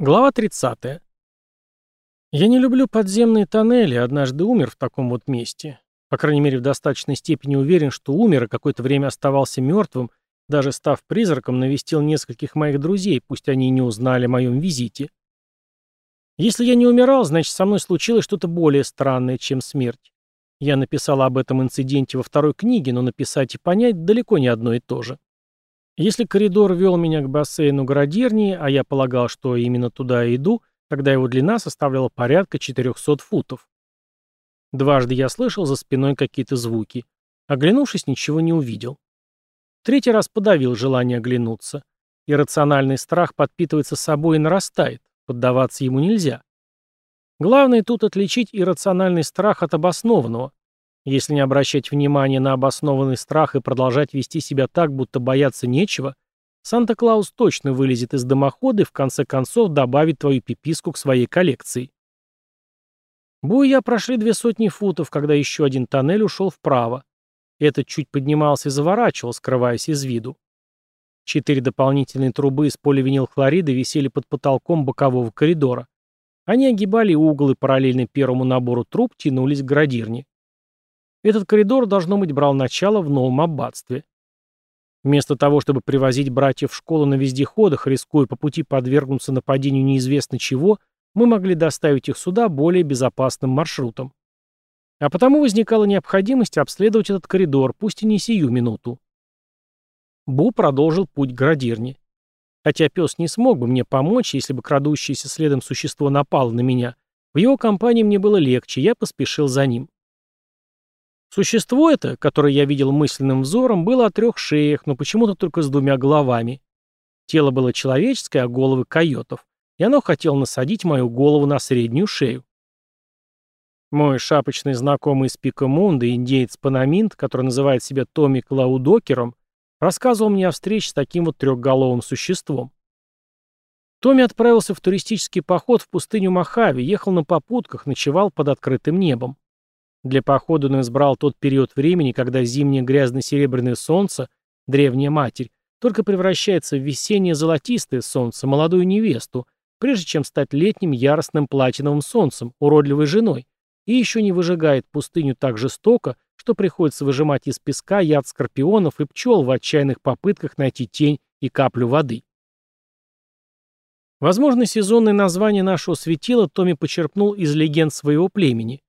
Глава 30. Я не люблю подземные тоннели, однажды умер в таком вот месте. По крайней мере, в достаточной степени уверен, что умер и какое-то время оставался мертвым, даже став призраком, навестил нескольких моих друзей, пусть они и не узнали о моем визите. Если я не умирал, значит, со мной случилось что-то более странное, чем смерть. Я написал об этом инциденте во второй книге, но написать и понять далеко не одно и то же. Если коридор вел меня к бассейну Градирнии, а я полагал, что именно туда и иду, тогда его длина составляла порядка 400 футов. Дважды я слышал за спиной какие-то звуки. Оглянувшись, ничего не увидел. Третий раз подавил желание оглянуться. Иррациональный страх подпитывается собой и нарастает. Поддаваться ему нельзя. Главное тут отличить иррациональный страх от обоснованного. Если не обращать внимания на обоснованный страх и продолжать вести себя так, будто бояться нечего, Санта-Клаус точно вылезет из дымохода и в конце концов добавит твою пиписку к своей коллекции. Бу и я прошли две сотни футов, когда еще один тоннель ушел вправо. Этот чуть поднимался и заворачивал, скрываясь из виду. Четыре дополнительные трубы из поливинилхлорида висели под потолком бокового коридора. Они огибали угол и параллельно первому набору труб тянулись к градирне. Этот коридор, должно быть, брал начало в новом аббатстве. Вместо того, чтобы привозить братьев в школу на вездеходах, рискуя по пути подвергнуться нападению неизвестно чего, мы могли доставить их сюда более безопасным маршрутом. А потому возникала необходимость обследовать этот коридор, пусть и не сию минуту. Бу продолжил путь к градирне. Хотя пес не смог бы мне помочь, если бы крадущееся следом существо напало на меня, в его компании мне было легче, я поспешил за ним. Существо это, которое я видел мысленным взором, было о трех шеях, но почему-то только с двумя головами. Тело было человеческое, а головы койотов, и оно хотело насадить мою голову на среднюю шею. Мой шапочный знакомый из Пикамунда, индеец Панаминт, который называет себя Томми Клаудокером, рассказывал мне о встрече с таким вот трехголовым существом. Томми отправился в туристический поход в пустыню Мохаве, ехал на попутках, ночевал под открытым небом. Для похода он избрал тот период времени, когда зимнее грязно-серебряное солнце, древняя матерь, только превращается в весеннее золотистое солнце, молодую невесту, прежде чем стать летним яростным платиновым солнцем, уродливой женой, и еще не выжигает пустыню так жестоко, что приходится выжимать из песка яд скорпионов и пчел в отчаянных попытках найти тень и каплю воды. Возможно, сезонное название нашего светила Томми почерпнул из легенд своего племени.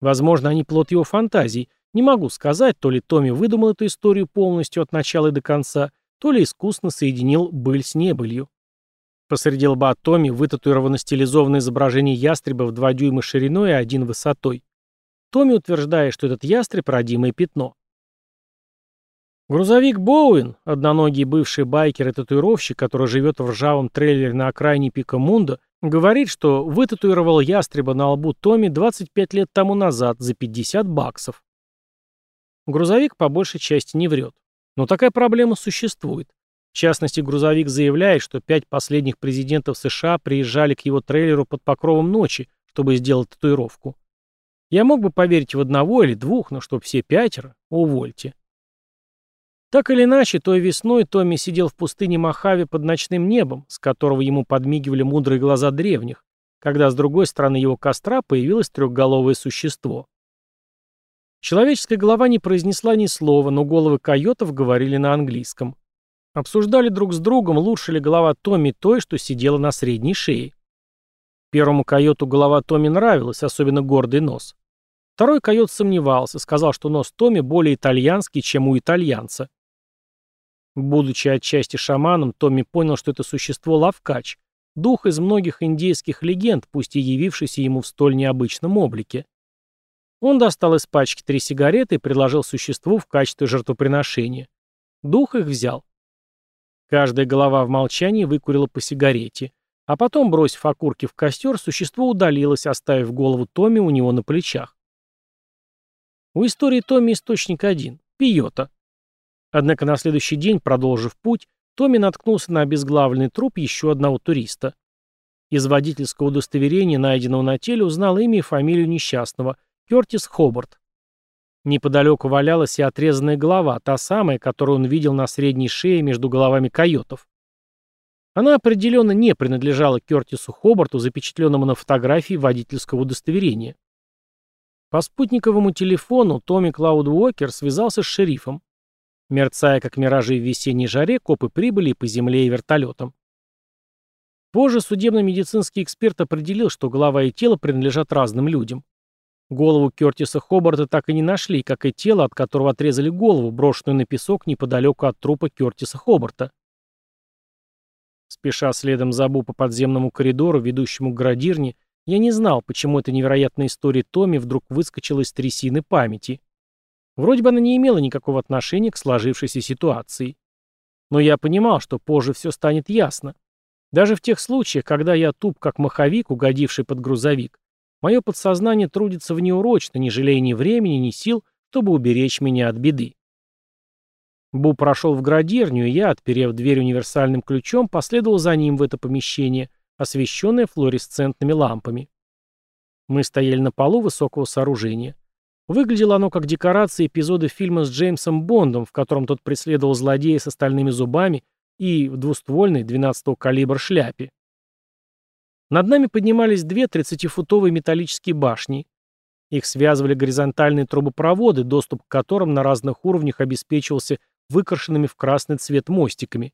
Возможно, они плод его фантазий. Не могу сказать, то ли Томми выдумал эту историю полностью от начала и до конца, то ли искусно соединил быль с небылью. Посреди лба Томми вытатуировано стилизованное изображение ястреба в 2 дюйма шириной и 1 высотой. Томми утверждает, что этот ястреб – родимое пятно. Грузовик Боуэн, одноногий бывший байкер и татуировщик, который живет в ржавом трейлере на окраине Пика Мунда, говорит, что вытатуировал ястреба на лбу Томми 25 лет тому назад за 50 баксов. Грузовик по большей части не врет. Но такая проблема существует. В частности, грузовик заявляет, что пять последних президентов США приезжали к его трейлеру под покровом ночи, чтобы сделать татуировку. Я мог бы поверить в одного или двух, но чтоб все пятеро, увольте. Так или иначе, той весной Томми сидел в пустыне Мохаве под ночным небом, с которого ему подмигивали мудрые глаза древних, когда с другой стороны его костра появилось трехголовое существо. Человеческая голова не произнесла ни слова, но головы койотов говорили на английском. Обсуждали друг с другом, лучше ли голова Томми той, что сидела на средней шее. Первому койоту голова Томми нравилась, особенно гордый нос. Второй койот сомневался, сказал, что нос Томми более итальянский, чем у итальянца. Будучи отчасти шаманом, Томми понял, что это существо Лавкач, дух из многих индейских легенд, пусть и явившийся ему в столь необычном облике. Он достал из пачки три сигареты и предложил существу в качестве жертвоприношения. Дух их взял. Каждая голова в молчании выкурила по сигарете, а потом, бросив окурки в костер, существо удалилось, оставив голову Томми у него на плечах. У истории Томми источник один – Пиота. Однако на следующий день, продолжив путь, Томми наткнулся на обезглавленный труп еще одного туриста. Из водительского удостоверения, найденного на теле, узнал имя и фамилию несчастного – Кертис Хобарт. Неподалеку валялась и отрезанная голова, та самая, которую он видел на средней шее между головами койотов. Она определенно не принадлежала Кертису Хобарту, запечатленному на фотографии водительского удостоверения. По спутниковому телефону Томми Клауд Уокер связался с шерифом. Мерцая, как миражи в весенней жаре, копы прибыли по земле и вертолетам. Позже судебно-медицинский эксперт определил, что голова и тело принадлежат разным людям. Голову Кертиса Хобарта так и не нашли, как и тело, от которого отрезали голову, брошенную на песок неподалеку от трупа Кертиса Хобарта. Спеша следом за Бу по подземному коридору, ведущему к градирне, я не знал, почему эта невероятная история Томми вдруг выскочила из трясины памяти. Вроде бы она не имела никакого отношения к сложившейся ситуации. Но я понимал, что позже все станет ясно. Даже в тех случаях, когда я туп как маховик, угодивший под грузовик, мое подсознание трудится внеурочно, не жалея ни времени, ни сил, чтобы уберечь меня от беды. Бу прошел в градирню, и я, отперев дверь универсальным ключом, последовал за ним в это помещение, освещенное флуоресцентными лампами. Мы стояли на полу высокого сооружения. Выглядело оно как декорация эпизода фильма с Джеймсом Бондом, в котором тот преследовал злодея с остальными зубами и в двуствольной 12-го калибра шляпе. Над нами поднимались две 30-футовые металлические башни. Их связывали горизонтальные трубопроводы, доступ к которым на разных уровнях обеспечивался выкрашенными в красный цвет мостиками.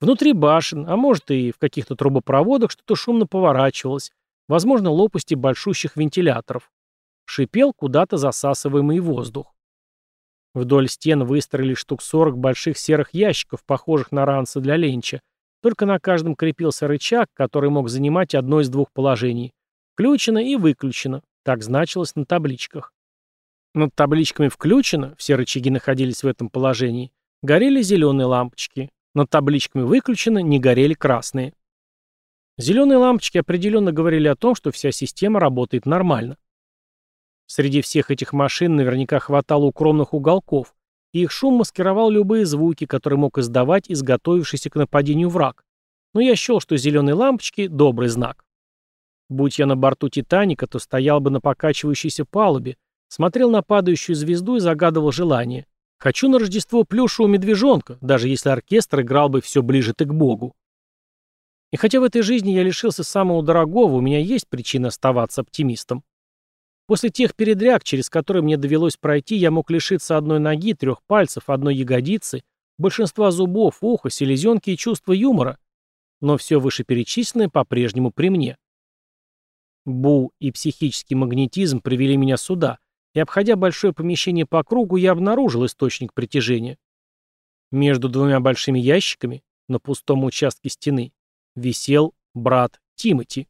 Внутри башен, а может и в каких-то трубопроводах что-то шумно поворачивалось, возможно, лопасти большущих вентиляторов. Шипел куда-то засасываемый воздух. Вдоль стен выстроили штук 40 больших серых ящиков, похожих на ранцы для ленча. Только на каждом крепился рычаг, который мог занимать одно из двух положений. Включено и выключено. Так значилось на табличках. Над табличками «включено» все рычаги находились в этом положении. Горели зеленые лампочки. Над табличками «выключено» не горели красные. Зеленые лампочки определенно говорили о том, что вся система работает нормально. Среди всех этих машин наверняка хватало укромных уголков, и их шум маскировал любые звуки, которые мог издавать изготовившийся к нападению враг. Но я счел, что зеленые лампочки — добрый знак. Будь я на борту «Титаника», то стоял бы на покачивающейся палубе, смотрел на падающую звезду и загадывал желание. Хочу на Рождество плюшевого медвежонка, даже если оркестр играл бы все ближе ты к Богу. И хотя в этой жизни я лишился самого дорогого, у меня есть причина оставаться оптимистом. После тех передряг, через которые мне довелось пройти, я мог лишиться одной ноги, трех пальцев, одной ягодицы, большинства зубов, уха, селезенки и чувства юмора. Но все вышеперечисленное по-прежнему при мне. Бу и психический магнетизм привели меня сюда, и, обходя большое помещение по кругу, я обнаружил источник притяжения. Между двумя большими ящиками, на пустом участке стены, висел брат Тимати.